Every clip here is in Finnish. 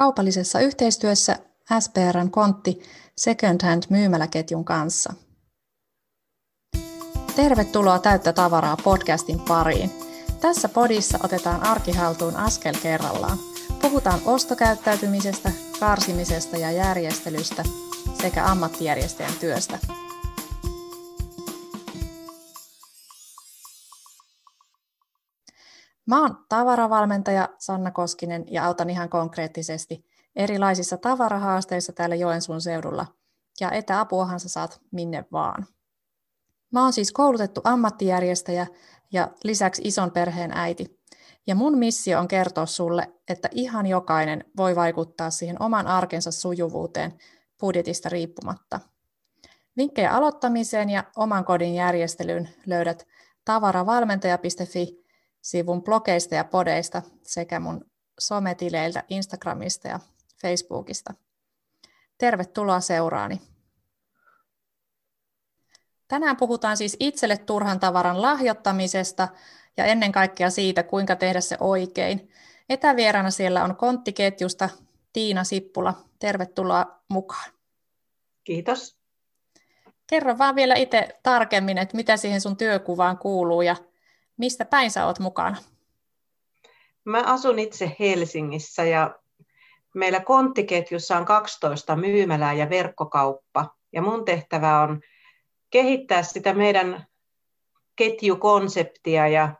kaupallisessa yhteistyössä SPRn kontti Second Hand myymäläketjun kanssa. Tervetuloa Täyttä tavaraa podcastin pariin. Tässä podissa otetaan arkihaltuun askel kerrallaan. Puhutaan ostokäyttäytymisestä, karsimisesta ja järjestelystä sekä ammattijärjestäjän työstä. Mä oon tavaravalmentaja Sanna Koskinen ja autan ihan konkreettisesti erilaisissa tavarahaasteissa täällä Joensuun seudulla. Ja etäapuahan sä saat minne vaan. Mä oon siis koulutettu ammattijärjestäjä ja lisäksi ison perheen äiti. Ja mun missio on kertoa sulle, että ihan jokainen voi vaikuttaa siihen oman arkensa sujuvuuteen budjetista riippumatta. Vinkkejä aloittamiseen ja oman kodin järjestelyyn löydät tavaravalmentaja.fi sivun blogeista ja podeista sekä mun sometileiltä Instagramista ja Facebookista. Tervetuloa seuraani. Tänään puhutaan siis itselle turhan tavaran lahjoittamisesta ja ennen kaikkea siitä, kuinka tehdä se oikein. Etävierana siellä on konttiketjusta Tiina Sippula. Tervetuloa mukaan. Kiitos. Kerro vaan vielä itse tarkemmin, että mitä siihen sun työkuvaan kuuluu ja Mistä päin sä oot mukana? Mä asun itse Helsingissä ja meillä konttiketjussa on 12 myymälää ja verkkokauppa. Ja mun tehtävä on kehittää sitä meidän ketjukonseptia ja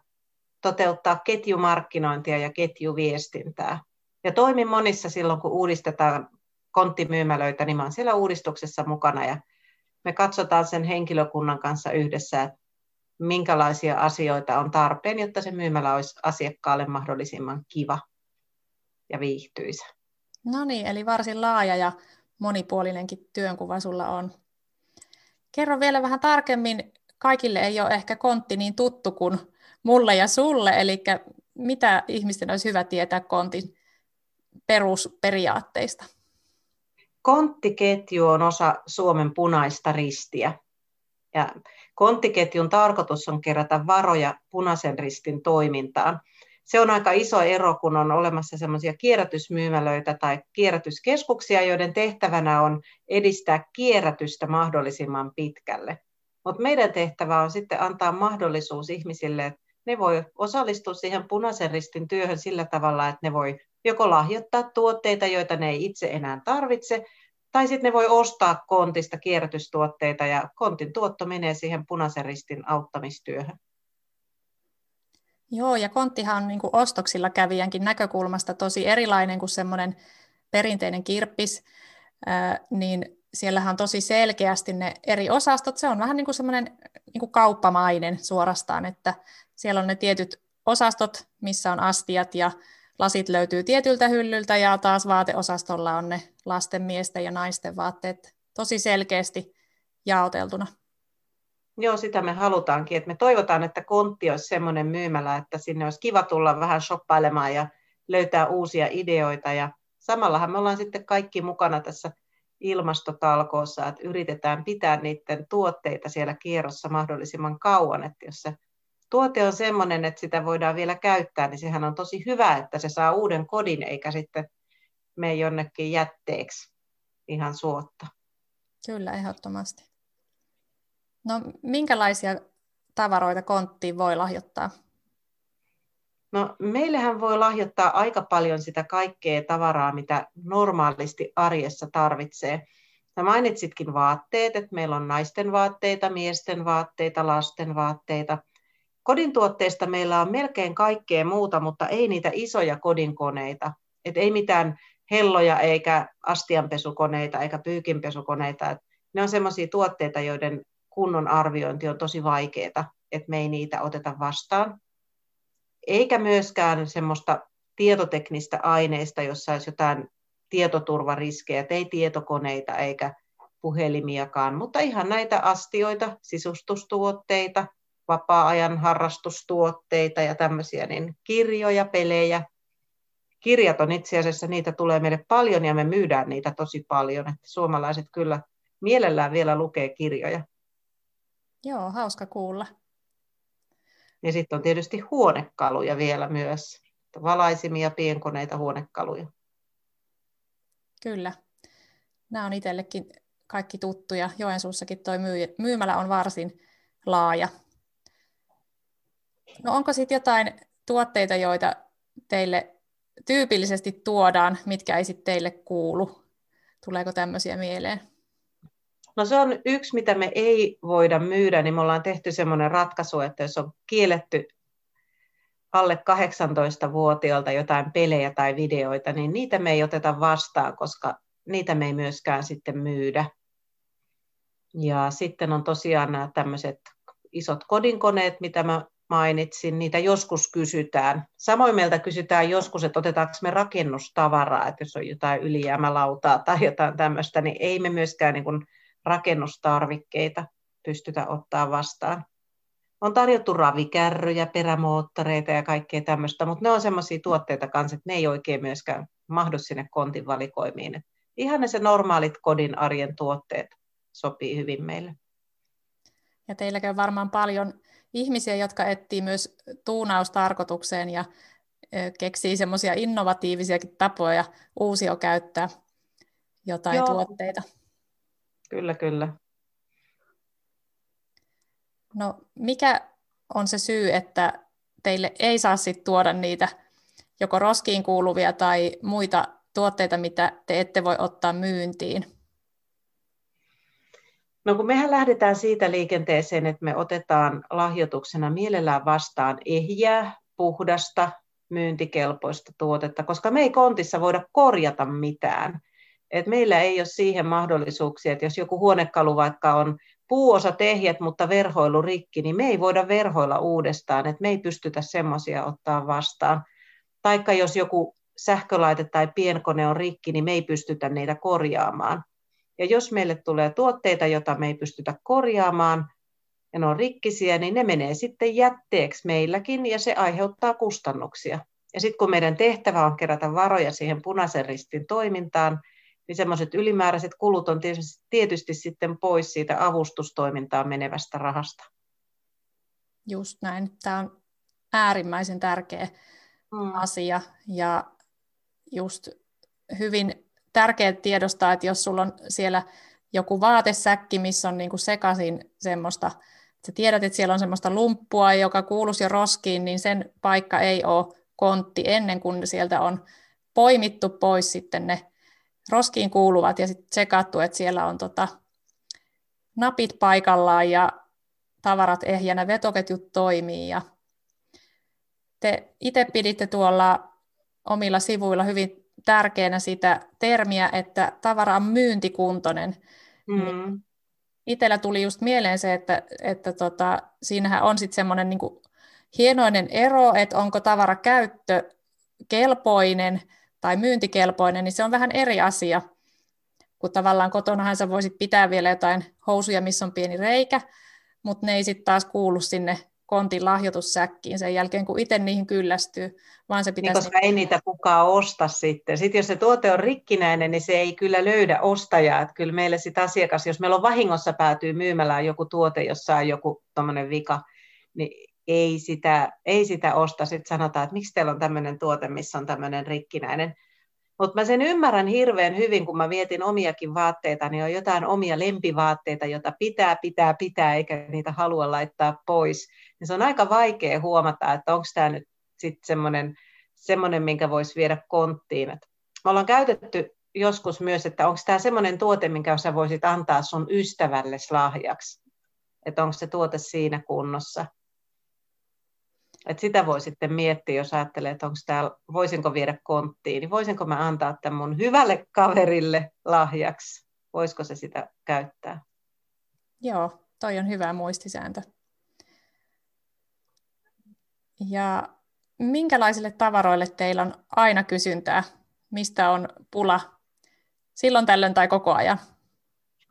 toteuttaa ketjumarkkinointia ja ketjuviestintää. Ja toimin monissa silloin, kun uudistetaan konttimyymälöitä, niin mä olen siellä uudistuksessa mukana ja me katsotaan sen henkilökunnan kanssa yhdessä, että minkälaisia asioita on tarpeen, jotta se myymälä olisi asiakkaalle mahdollisimman kiva ja viihtyisä. No niin, eli varsin laaja ja monipuolinenkin työnkuva sulla on. Kerro vielä vähän tarkemmin, kaikille ei ole ehkä kontti niin tuttu kuin mulle ja sulle, eli mitä ihmisten olisi hyvä tietää kontin perusperiaatteista? Konttiketju on osa Suomen punaista ristiä. Ja konttiketjun tarkoitus on kerätä varoja punaisen ristin toimintaan. Se on aika iso ero, kun on olemassa semmoisia kierrätysmyymälöitä tai kierrätyskeskuksia, joiden tehtävänä on edistää kierrätystä mahdollisimman pitkälle. Mutta meidän tehtävä on sitten antaa mahdollisuus ihmisille, että ne voi osallistua siihen punaisen ristin työhön sillä tavalla, että ne voi joko lahjoittaa tuotteita, joita ne ei itse enää tarvitse, tai sitten ne voi ostaa kontista kierrätystuotteita ja kontin tuotto menee siihen punaisen ristin auttamistyöhön. Joo, ja konttihan on niin kuin ostoksilla kävijänkin näkökulmasta tosi erilainen kuin semmoinen perinteinen kirppis, niin siellähän on tosi selkeästi ne eri osastot. Se on vähän niin kuin semmoinen niin kuin kauppamainen suorastaan, että siellä on ne tietyt osastot, missä on astiat ja lasit löytyy tietyltä hyllyltä ja taas vaateosastolla on ne lasten, miesten ja naisten vaatteet tosi selkeästi jaoteltuna. Joo, sitä me halutaankin. Että me toivotaan, että kontti olisi semmoinen myymälä, että sinne olisi kiva tulla vähän shoppailemaan ja löytää uusia ideoita. Ja samallahan me ollaan sitten kaikki mukana tässä ilmastotalkoossa, että yritetään pitää niiden tuotteita siellä kierrossa mahdollisimman kauan, että jos se tuote on sellainen, että sitä voidaan vielä käyttää, niin sehän on tosi hyvä, että se saa uuden kodin, eikä sitten mene jonnekin jätteeksi ihan suotta. Kyllä, ehdottomasti. No, minkälaisia tavaroita konttiin voi lahjoittaa? No, meillähän voi lahjoittaa aika paljon sitä kaikkea tavaraa, mitä normaalisti arjessa tarvitsee. Sä mainitsitkin vaatteet, että meillä on naisten vaatteita, miesten vaatteita, lasten vaatteita – Kodin tuotteista meillä on melkein kaikkea muuta, mutta ei niitä isoja kodinkoneita. Et ei mitään helloja eikä astianpesukoneita eikä pyykinpesukoneita. Et ne on sellaisia tuotteita, joiden kunnon arviointi on tosi vaikeaa, että me ei niitä oteta vastaan. Eikä myöskään semmoista tietoteknistä aineista, jossa olisi jotain tietoturvariskejä, ei tietokoneita eikä puhelimiakaan, mutta ihan näitä astioita, sisustustuotteita, vapaa-ajan harrastustuotteita ja tämmöisiä, niin kirjoja, pelejä. Kirjat on itse asiassa, niitä tulee meille paljon ja me myydään niitä tosi paljon. Että suomalaiset kyllä mielellään vielä lukee kirjoja. Joo, hauska kuulla. Ja sitten on tietysti huonekaluja vielä myös. Valaisimia, pienkoneita, huonekaluja. Kyllä. Nämä on itsellekin kaikki tuttuja. Joensuussakin tuo myymälä on varsin laaja. No onko sitten jotain tuotteita, joita teille tyypillisesti tuodaan, mitkä ei sitten teille kuulu? Tuleeko tämmöisiä mieleen? No se on yksi, mitä me ei voida myydä, niin me ollaan tehty semmoinen ratkaisu, että jos on kielletty alle 18-vuotiaalta jotain pelejä tai videoita, niin niitä me ei oteta vastaan, koska niitä me ei myöskään sitten myydä. Ja sitten on tosiaan nämä tämmöiset isot kodinkoneet, mitä mä mainitsin, niitä joskus kysytään. Samoin meiltä kysytään joskus, että otetaanko me rakennustavaraa, että jos on jotain ylijäämälautaa tai jotain tämmöistä, niin ei me myöskään niin rakennustarvikkeita pystytä ottaa vastaan. On tarjottu ravikärryjä, perämoottoreita ja kaikkea tämmöistä, mutta ne on semmoisia tuotteita kanssa, että ne ei oikein myöskään mahdu sinne kontin valikoimiin. Ihan ne se normaalit kodin arjen tuotteet sopii hyvin meille. Ja teilläkin on varmaan paljon ihmisiä, jotka etsii myös tuunaustarkoitukseen ja keksii semmoisia innovatiivisiakin tapoja uusia käyttää jotain Joo. tuotteita. Kyllä, kyllä. No mikä on se syy, että teille ei saa sit tuoda niitä joko roskiin kuuluvia tai muita tuotteita, mitä te ette voi ottaa myyntiin? No kun mehän lähdetään siitä liikenteeseen, että me otetaan lahjoituksena mielellään vastaan ehjää, puhdasta, myyntikelpoista tuotetta, koska me ei kontissa voida korjata mitään. Et meillä ei ole siihen mahdollisuuksia, että jos joku huonekalu vaikka on puuosa tehjät, mutta verhoilu rikki, niin me ei voida verhoilla uudestaan, että me ei pystytä semmoisia ottaa vastaan. Taikka jos joku sähkölaite tai pienkone on rikki, niin me ei pystytä niitä korjaamaan. Ja jos meille tulee tuotteita, joita me ei pystytä korjaamaan, ja ne on rikkisiä, niin ne menee sitten jätteeksi meilläkin, ja se aiheuttaa kustannuksia. Ja sitten kun meidän tehtävä on kerätä varoja siihen punaisen ristin toimintaan, niin semmoiset ylimääräiset kulut on tietysti, tietysti sitten pois siitä avustustoimintaan menevästä rahasta. Just näin. Tämä on äärimmäisen tärkeä mm. asia ja just hyvin tärkeää tiedostaa, että jos sulla on siellä joku vaatesäkki, missä on niin kuin sekaisin semmoista, että sä tiedät, että siellä on semmoista lumppua, joka kuuluisi jo roskiin, niin sen paikka ei ole kontti ennen kuin sieltä on poimittu pois sitten ne roskiin kuuluvat ja sitten tsekattu, että siellä on tota, napit paikallaan ja tavarat ehjänä, vetoketjut toimii ja te itse piditte tuolla omilla sivuilla hyvin tärkeänä sitä termiä, että tavara on myyntikuntoinen. Mm. Niin Itellä tuli just mieleen se, että, että tota, siinähän on sitten semmoinen niin hienoinen ero, että onko tavara käyttökelpoinen tai myyntikelpoinen, niin se on vähän eri asia, kun tavallaan kotonahan sä voisit pitää vielä jotain housuja, missä on pieni reikä, mutta ne ei sitten taas kuulu sinne kontin lahjoitussäkkiin sen jälkeen, kun itse niihin kyllästyy. Vaan se pitäisi... Niin, koska ei niitä kukaan osta sitten. Sitten jos se tuote on rikkinäinen, niin se ei kyllä löydä ostajaa. Että kyllä meille sitten asiakas, jos meillä on vahingossa päätyy myymälään joku tuote, jossa on joku tuommoinen vika, niin ei sitä, ei sitä osta. Sitten sanotaan, että miksi teillä on tämmöinen tuote, missä on tämmöinen rikkinäinen. Mutta mä sen ymmärrän hirveän hyvin, kun mä vietin omiakin vaatteita, niin on jotain omia lempivaatteita, joita pitää, pitää, pitää, eikä niitä halua laittaa pois. Niin se on aika vaikea huomata, että onko tämä nyt sitten semmoinen, semmoinen, minkä voisi viedä konttiin. Et me ollaan käytetty joskus myös, että onko tämä semmoinen tuote, minkä sä voisit antaa sun ystävälle lahjaksi. Että onko se tuote siinä kunnossa. Et sitä voi sitten miettiä, jos ajattelee, että onko täällä, voisinko viedä konttiin, niin voisinko mä antaa tämän mun hyvälle kaverille lahjaksi. Voisiko se sitä käyttää? Joo, toi on hyvä muistisääntö. Ja minkälaisille tavaroille teillä on aina kysyntää? Mistä on pula silloin tällöin tai koko ajan?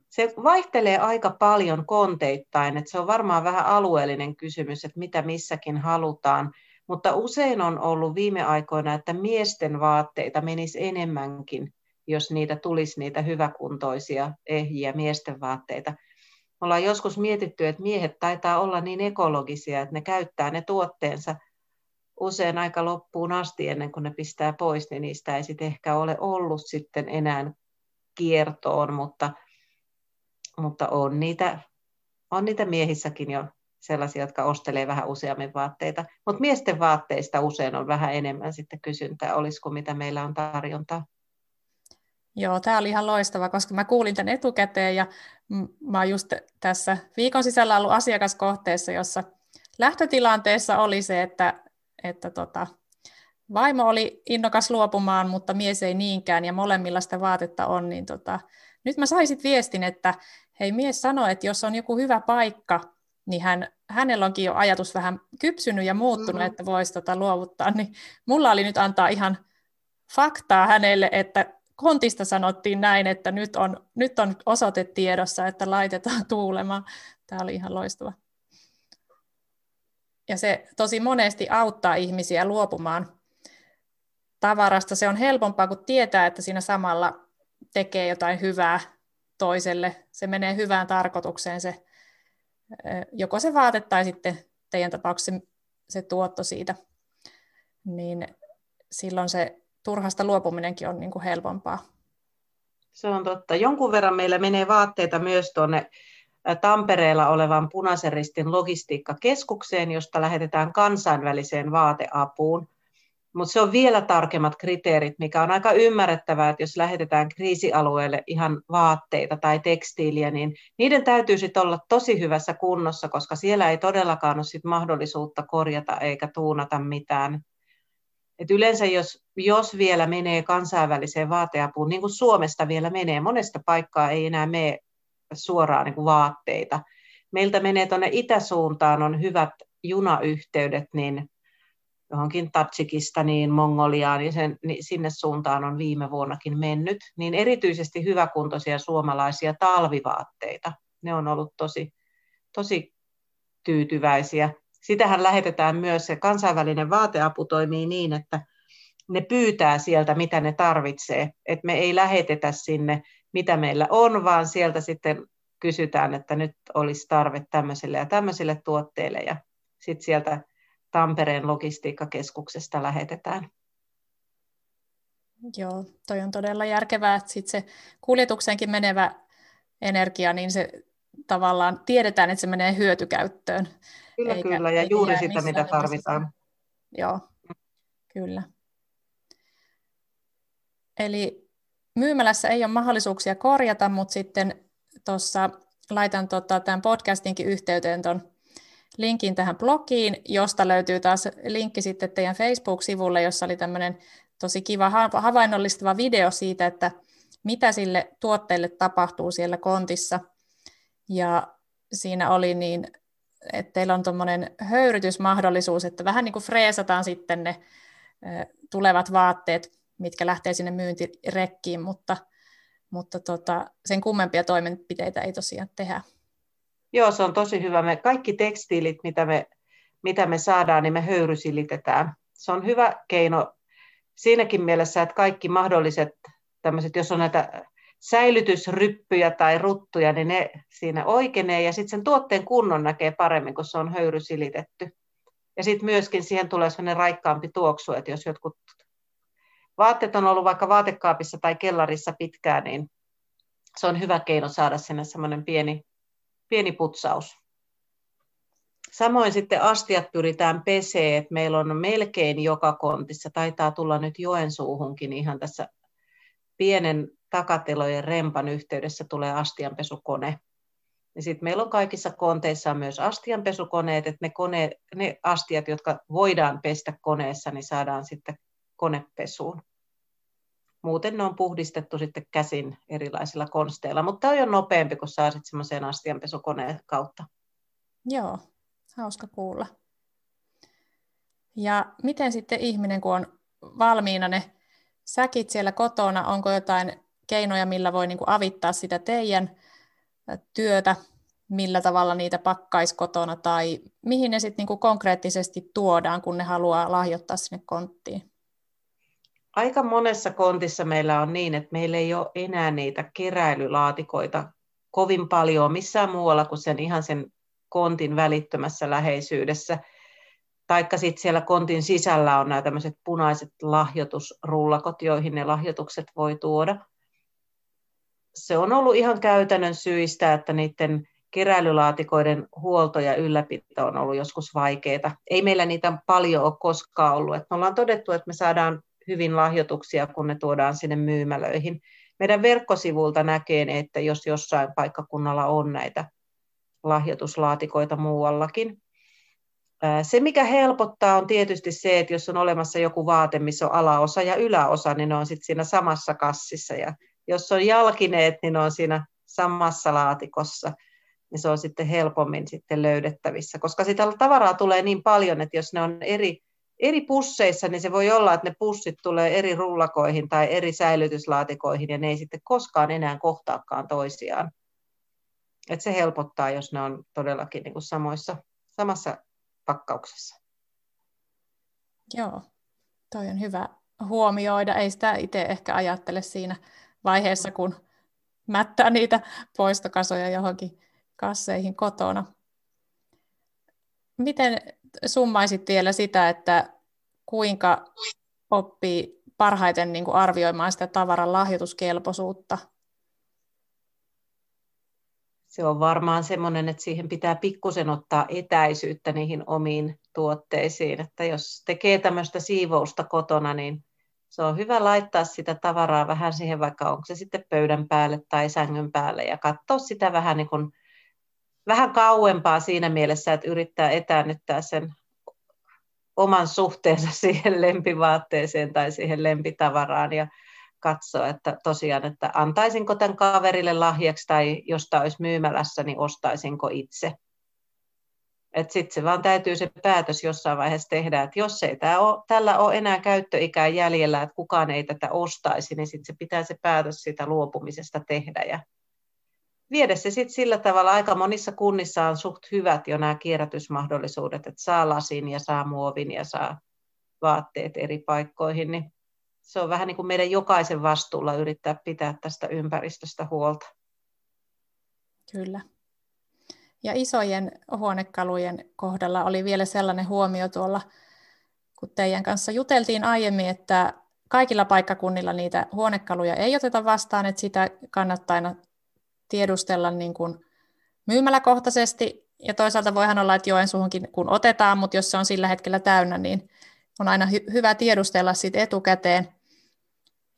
se vaihtelee aika paljon konteittain, että se on varmaan vähän alueellinen kysymys, että mitä missäkin halutaan, mutta usein on ollut viime aikoina, että miesten vaatteita menisi enemmänkin, jos niitä tulisi niitä hyväkuntoisia ehjiä miesten vaatteita. Me ollaan joskus mietitty, että miehet taitaa olla niin ekologisia, että ne käyttää ne tuotteensa usein aika loppuun asti ennen kuin ne pistää pois, niin niistä ei sitten ehkä ole ollut sitten enää kiertoon, mutta, mutta on, niitä, on niitä miehissäkin jo sellaisia, jotka ostelee vähän useammin vaatteita. Mutta miesten vaatteista usein on vähän enemmän sitten kysyntää, olisiko mitä meillä on tarjontaa. Joo, tämä oli ihan loistava, koska mä kuulin tämän etukäteen ja mä oon just tässä viikon sisällä ollut asiakaskohteessa, jossa lähtötilanteessa oli se, että, että tota, vaimo oli innokas luopumaan, mutta mies ei niinkään ja molemmilla sitä vaatetta on, niin tota, nyt mä saisin viestin, että hei mies sanoi, että jos on joku hyvä paikka, niin hän, hänellä onkin jo ajatus vähän kypsynyt ja muuttunut, mm-hmm. että voisi tota luovuttaa, niin mulla oli nyt antaa ihan faktaa hänelle, että kontista sanottiin näin, että nyt on, nyt on osoite tiedossa, että laitetaan tuulemaan. Tämä oli ihan loistava. Ja se tosi monesti auttaa ihmisiä luopumaan tavarasta. Se on helpompaa, kun tietää, että siinä samalla tekee jotain hyvää toiselle. Se menee hyvään tarkoitukseen se, joko se vaate tai sitten teidän tapauksessa se tuotto siitä. Niin silloin se turhasta luopuminenkin on niin kuin helpompaa. Se on totta. Jonkun verran meillä menee vaatteita myös tuonne Tampereella olevan Punaisen ristin logistiikkakeskukseen, josta lähetetään kansainväliseen vaateapuun. Mutta se on vielä tarkemmat kriteerit, mikä on aika ymmärrettävää, että jos lähetetään kriisialueelle ihan vaatteita tai tekstiiliä, niin niiden täytyy sitten olla tosi hyvässä kunnossa, koska siellä ei todellakaan ole sit mahdollisuutta korjata eikä tuunata mitään et yleensä jos, jos vielä menee kansainväliseen vaateapuun, niin kuin Suomesta vielä menee, monesta paikkaa ei enää mene suoraan niin kuin vaatteita. Meiltä menee tuonne itäsuuntaan, on hyvät junayhteydet, niin johonkin Tatsikistaniin, Mongoliaan, ja sen, niin sinne suuntaan on viime vuonnakin mennyt, niin erityisesti hyväkuntoisia suomalaisia talvivaatteita. Ne on ollut tosi, tosi tyytyväisiä sitähän lähetetään myös, se kansainvälinen vaateapu toimii niin, että ne pyytää sieltä, mitä ne tarvitsee. Että me ei lähetetä sinne, mitä meillä on, vaan sieltä sitten kysytään, että nyt olisi tarve tämmöiselle ja tämmöiselle tuotteelle, ja sitten sieltä Tampereen logistiikkakeskuksesta lähetetään. Joo, toi on todella järkevää, että sit se kuljetukseenkin menevä energia, niin se tavallaan tiedetään, että se menee hyötykäyttöön. Kyllä, eikä, kyllä, ja juuri sitä, mitä tarvitaan. Joo, kyllä. Eli myymälässä ei ole mahdollisuuksia korjata, mutta sitten tuossa laitan tota, tämän podcastinkin yhteyteen tuon linkin tähän blogiin, josta löytyy taas linkki sitten teidän Facebook-sivulle, jossa oli tämmöinen tosi kiva havainnollistava video siitä, että mitä sille tuotteelle tapahtuu siellä kontissa. Ja siinä oli niin että teillä on tuommoinen höyrytysmahdollisuus, että vähän niin kuin freesataan sitten ne tulevat vaatteet, mitkä lähtee sinne myyntirekkiin, mutta, mutta tota, sen kummempia toimenpiteitä ei tosiaan tehdä. Joo, se on tosi hyvä. Me kaikki tekstiilit, mitä me, mitä me saadaan, niin me höyrysilitetään. Se on hyvä keino siinäkin mielessä, että kaikki mahdolliset tämmöiset, jos on näitä säilytysryppyjä tai ruttuja, niin ne siinä oikeenee ja sitten sen tuotteen kunnon näkee paremmin, kun se on höyrysilitetty. Ja sitten myöskin siihen tulee sellainen raikkaampi tuoksu, että jos jotkut vaatteet on ollut vaikka vaatekaapissa tai kellarissa pitkään, niin se on hyvä keino saada sinne semmoinen pieni, pieni putsaus. Samoin sitten astiat pyritään pesee, että meillä on melkein joka kontissa, taitaa tulla nyt Joensuuhunkin ihan tässä pienen takatilojen rempan yhteydessä tulee astianpesukone. Ja sitten meillä on kaikissa konteissa myös astianpesukoneet, että ne, kone, ne astiat, jotka voidaan pestä koneessa, niin saadaan sitten konepesuun. Muuten ne on puhdistettu sitten käsin erilaisilla konsteilla, mutta tämä on nopeampi, kun saa sitten semmoiseen astianpesukoneen kautta. Joo, hauska kuulla. Ja miten sitten ihminen, kun on valmiina ne säkit siellä kotona, onko jotain keinoja, millä voi niin kuin avittaa sitä teidän työtä, millä tavalla niitä pakkaisi kotona tai mihin ne sitten niin konkreettisesti tuodaan, kun ne haluaa lahjoittaa sinne konttiin? Aika monessa kontissa meillä on niin, että meillä ei ole enää niitä keräilylaatikoita kovin paljon missään muualla kuin sen ihan sen kontin välittömässä läheisyydessä. Taikka sitten siellä kontin sisällä on nämä tämmöiset punaiset lahjoitusrullakot, joihin ne lahjoitukset voi tuoda. Se on ollut ihan käytännön syistä, että niiden keräilylaatikoiden huolto ja ylläpito on ollut joskus vaikeaa. Ei meillä niitä paljon ole koskaan ollut. Et me ollaan todettu, että me saadaan hyvin lahjoituksia, kun ne tuodaan sinne myymälöihin. Meidän verkkosivulta näkee, että jos jossain paikkakunnalla on näitä lahjoituslaatikoita muuallakin. Se, mikä helpottaa, on tietysti se, että jos on olemassa joku vaate, missä on alaosa ja yläosa, niin ne on sitten siinä samassa kassissa. Ja jos on jalkineet, niin on siinä samassa laatikossa niin se on sitten helpommin sitten löydettävissä, koska sitä tavaraa tulee niin paljon, että jos ne on eri, eri pusseissa, niin se voi olla, että ne pussit tulee eri rullakoihin tai eri säilytyslaatikoihin, ja ne ei sitten koskaan enää kohtaakaan toisiaan. Et se helpottaa, jos ne on todellakin niin kuin samoissa, samassa pakkauksessa. Joo, toi on hyvä huomioida. Ei sitä itse ehkä ajattele siinä vaiheessa, kun mättää niitä poistokasoja johonkin kasseihin kotona. Miten summaisit vielä sitä, että kuinka oppii parhaiten niin kuin arvioimaan sitä tavaran lahjoituskelpoisuutta? Se on varmaan semmoinen, että siihen pitää pikkusen ottaa etäisyyttä niihin omiin tuotteisiin. Että jos tekee tämmöistä siivousta kotona, niin se on hyvä laittaa sitä tavaraa vähän siihen, vaikka onko se sitten pöydän päälle tai sängyn päälle ja katsoa sitä vähän niin kuin vähän kauempaa siinä mielessä, että yrittää etäännyttää sen oman suhteensa siihen lempivaatteeseen tai siihen lempitavaraan ja katsoa, että tosiaan, että antaisinko tämän kaverille lahjaksi tai jos tämä olisi myymälässä, niin ostaisinko itse. Sitten se vaan täytyy se päätös jossain vaiheessa tehdä, että jos ei tämä ole, tällä ole enää käyttöikää jäljellä, että kukaan ei tätä ostaisi, niin sitten se pitää se päätös siitä luopumisesta tehdä ja viedä se sitten sillä tavalla, aika monissa kunnissa on suht hyvät jo nämä kierrätysmahdollisuudet, että saa lasin ja saa muovin ja saa vaatteet eri paikkoihin, niin se on vähän niin kuin meidän jokaisen vastuulla yrittää pitää tästä ympäristöstä huolta. Kyllä. Ja isojen huonekalujen kohdalla oli vielä sellainen huomio tuolla, kun teidän kanssa juteltiin aiemmin, että kaikilla paikkakunnilla niitä huonekaluja ei oteta vastaan, että sitä kannattaa aina tiedustella niin kuin myymäläkohtaisesti, ja toisaalta voihan olla, että Joensuuhunkin kun otetaan, mutta jos se on sillä hetkellä täynnä, niin on aina hy- hyvä tiedustella siitä etukäteen.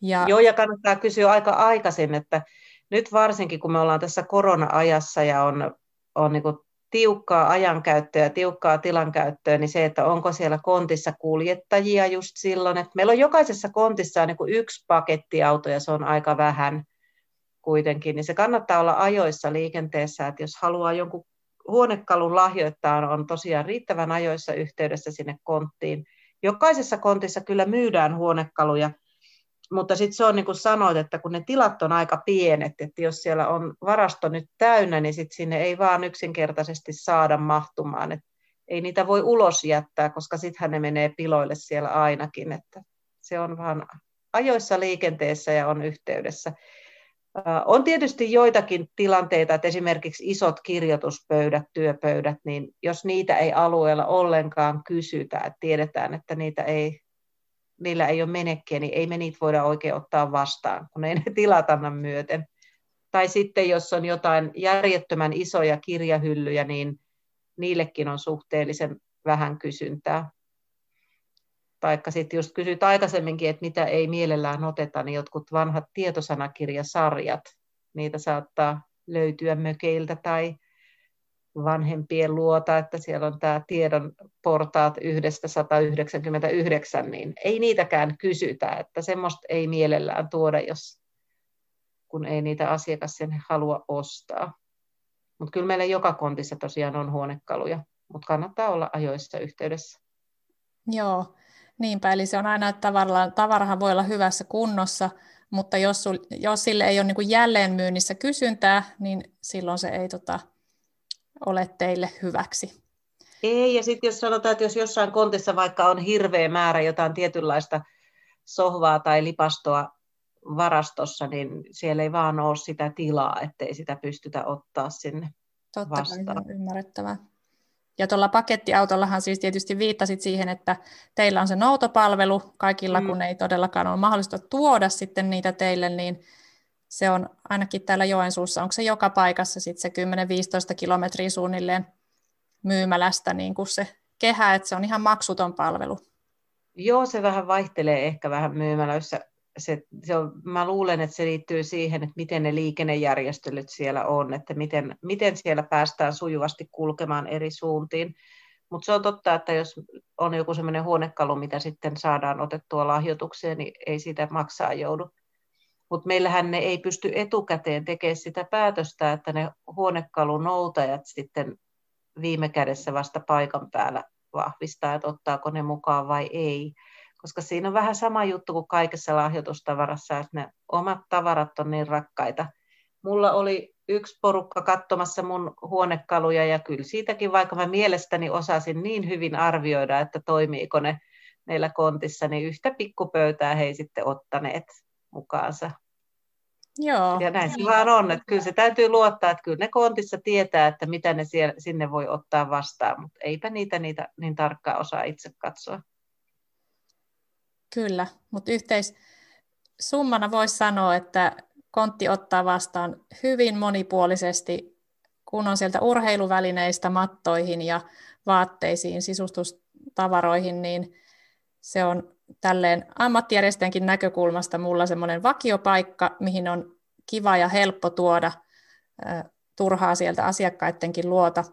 Ja... Joo, ja kannattaa kysyä aika aikaisin, että nyt varsinkin kun me ollaan tässä korona-ajassa ja on, on niin tiukkaa ajankäyttöä ja tiukkaa tilankäyttöä, niin se, että onko siellä kontissa kuljettajia just silloin, että meillä on jokaisessa kontissa niin yksi pakettiauto ja se on aika vähän kuitenkin, niin se kannattaa olla ajoissa liikenteessä, että jos haluaa jonkun huonekalun lahjoittaa, on tosiaan riittävän ajoissa yhteydessä sinne konttiin. Jokaisessa kontissa kyllä myydään huonekaluja, mutta sitten se on niin kuin sanoit, että kun ne tilat on aika pienet, että jos siellä on varasto nyt täynnä, niin sitten sinne ei vaan yksinkertaisesti saada mahtumaan. että ei niitä voi ulos jättää, koska sittenhän ne menee piloille siellä ainakin. Että se on vaan ajoissa liikenteessä ja on yhteydessä. On tietysti joitakin tilanteita, että esimerkiksi isot kirjoituspöydät, työpöydät, niin jos niitä ei alueella ollenkaan kysytä, että tiedetään, että niitä ei, niillä ei ole menekkiä, niin ei me niitä voida oikein ottaa vastaan, kun ei ne tilat anna myöten. Tai sitten jos on jotain järjettömän isoja kirjahyllyjä, niin niillekin on suhteellisen vähän kysyntää taikka sitten just kysyt aikaisemminkin, että mitä ei mielellään oteta, niin jotkut vanhat tietosanakirjasarjat, niitä saattaa löytyä mökeiltä tai vanhempien luota, että siellä on tämä tiedon portaat yhdestä 199, niin ei niitäkään kysytä, että semmoista ei mielellään tuoda, jos kun ei niitä asiakas sen halua ostaa. Mutta kyllä meillä joka kontissa tosiaan on huonekaluja, mutta kannattaa olla ajoissa yhteydessä. Joo, Niinpä, eli se on aina, että tavallaan tavarahan voi olla hyvässä kunnossa, mutta jos, sul, jos sille ei ole niin jälleenmyynnissä kysyntää, niin silloin se ei tota, ole teille hyväksi. Ei, ja sitten jos sanotaan, että jos jossain kontissa vaikka on hirveä määrä jotain tietynlaista sohvaa tai lipastoa varastossa, niin siellä ei vaan ole sitä tilaa, ettei sitä pystytä ottaa sinne Totta vastaan. Totta ymmärrettävää. Ja tuolla pakettiautollahan siis tietysti viittasit siihen, että teillä on se noutopalvelu kaikilla, mm. kun ei todellakaan ole mahdollista tuoda sitten niitä teille, niin se on ainakin täällä Joensuussa, onko se joka paikassa sitten se 10-15 kilometriä suunnilleen myymälästä niin kuin se kehä, että se on ihan maksuton palvelu. Joo, se vähän vaihtelee ehkä vähän myymälöissä. Se, se on, mä luulen, että se liittyy siihen, että miten ne liikennejärjestelyt siellä on, että miten, miten siellä päästään sujuvasti kulkemaan eri suuntiin. Mutta se on totta, että jos on joku sellainen huonekalu, mitä sitten saadaan otettua lahjoitukseen, niin ei siitä maksaa joudu. Mutta meillähän ne ei pysty etukäteen tekemään sitä päätöstä, että ne huonekalunoutajat sitten viime kädessä vasta paikan päällä vahvistaa, että ottaako ne mukaan vai ei. Koska siinä on vähän sama juttu kuin kaikessa lahjoitustavarassa, että ne omat tavarat on niin rakkaita. Mulla oli yksi porukka katsomassa mun huonekaluja ja kyllä siitäkin, vaikka mä mielestäni osasin niin hyvin arvioida, että toimiiko ne meillä kontissa, niin yhtä pikkupöytää he ei sitten ottaneet mukaansa. Joo. Ja näin se vaan on, että kyllä se täytyy luottaa, että kyllä ne kontissa tietää, että mitä ne siellä, sinne voi ottaa vastaan, mutta eipä niitä, niitä niin tarkkaan osaa itse katsoa. Kyllä, mutta yhteis summana voisi sanoa, että kontti ottaa vastaan hyvin monipuolisesti, kun on sieltä urheiluvälineistä mattoihin ja vaatteisiin, sisustustavaroihin, niin se on tälleen ammattijärjestäjänkin näkökulmasta mulla semmoinen vakiopaikka, mihin on kiva ja helppo tuoda äh, turhaa sieltä asiakkaidenkin luota.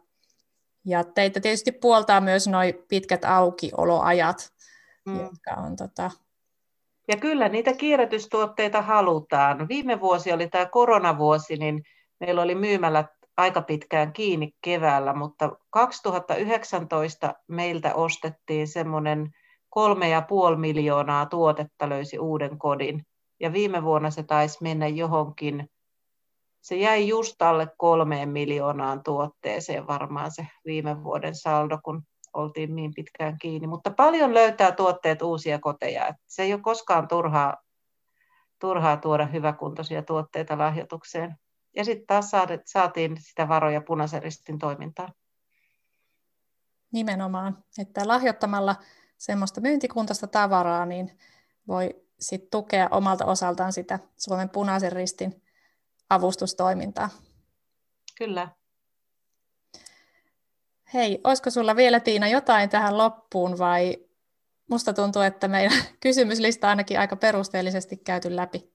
Ja teitä tietysti puoltaa myös noin pitkät aukioloajat, mm. jotka on tota... Ja kyllä niitä kierrätystuotteita halutaan. Viime vuosi oli tämä koronavuosi, niin meillä oli myymällä aika pitkään kiinni keväällä, mutta 2019 meiltä ostettiin semmoinen kolme ja puoli miljoonaa tuotetta löysi uuden kodin. Ja viime vuonna se taisi mennä johonkin, se jäi just alle kolmeen miljoonaan tuotteeseen varmaan se viime vuoden saldo, kun oltiin niin pitkään kiinni. Mutta paljon löytää tuotteet uusia koteja. se ei ole koskaan turhaa, turhaa tuoda hyväkuntoisia tuotteita lahjoitukseen. Ja sitten taas saatiin sitä varoja punaisen ristin toimintaan. Nimenomaan, että lahjoittamalla semmoista myyntikuntaista tavaraa, niin voi sit tukea omalta osaltaan sitä Suomen punaisen ristin avustustoimintaa. Kyllä. Hei, olisiko sulla vielä Tiina jotain tähän loppuun vai musta tuntuu, että meidän kysymyslista ainakin aika perusteellisesti käyty läpi.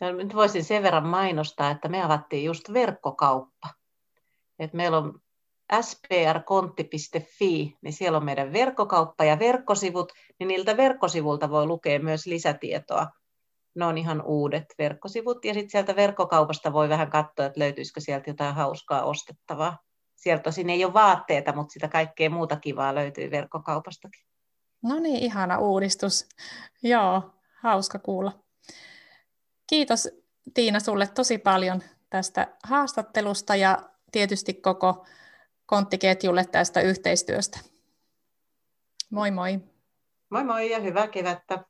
No, nyt voisin sen verran mainostaa, että me avattiin just verkkokauppa. Et meillä on sprkontti.fi, niin siellä on meidän verkkokauppa ja verkkosivut, niin niiltä verkkosivulta voi lukea myös lisätietoa. Ne on ihan uudet verkkosivut, ja sitten sieltä verkkokaupasta voi vähän katsoa, että löytyisikö sieltä jotain hauskaa ostettavaa. Sieltä tosin ei ole vaatteita, mutta sitä kaikkea muuta kivaa löytyy verkkokaupastakin. No niin, ihana uudistus. Joo, hauska kuulla. Kiitos Tiina sulle tosi paljon tästä haastattelusta ja tietysti koko konttiketjulle tästä yhteistyöstä. Moi moi. Moi moi ja hyvää kevättä.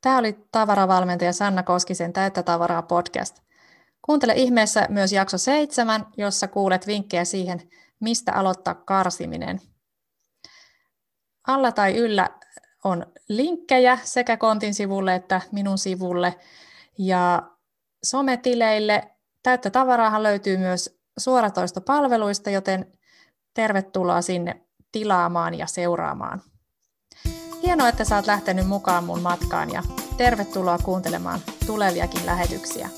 Tämä oli tavaravalmentaja Sanna Koskisen Täyttä tavaraa podcast. Kuuntele ihmeessä myös jakso seitsemän, jossa kuulet vinkkejä siihen, mistä aloittaa karsiminen. Alla tai yllä on linkkejä sekä kontin sivulle että minun sivulle. Ja sometileille täyttä tavaraahan löytyy myös suoratoistopalveluista, joten tervetuloa sinne tilaamaan ja seuraamaan. Hienoa, että saat lähtenyt mukaan mun matkaan ja tervetuloa kuuntelemaan tuleviakin lähetyksiä.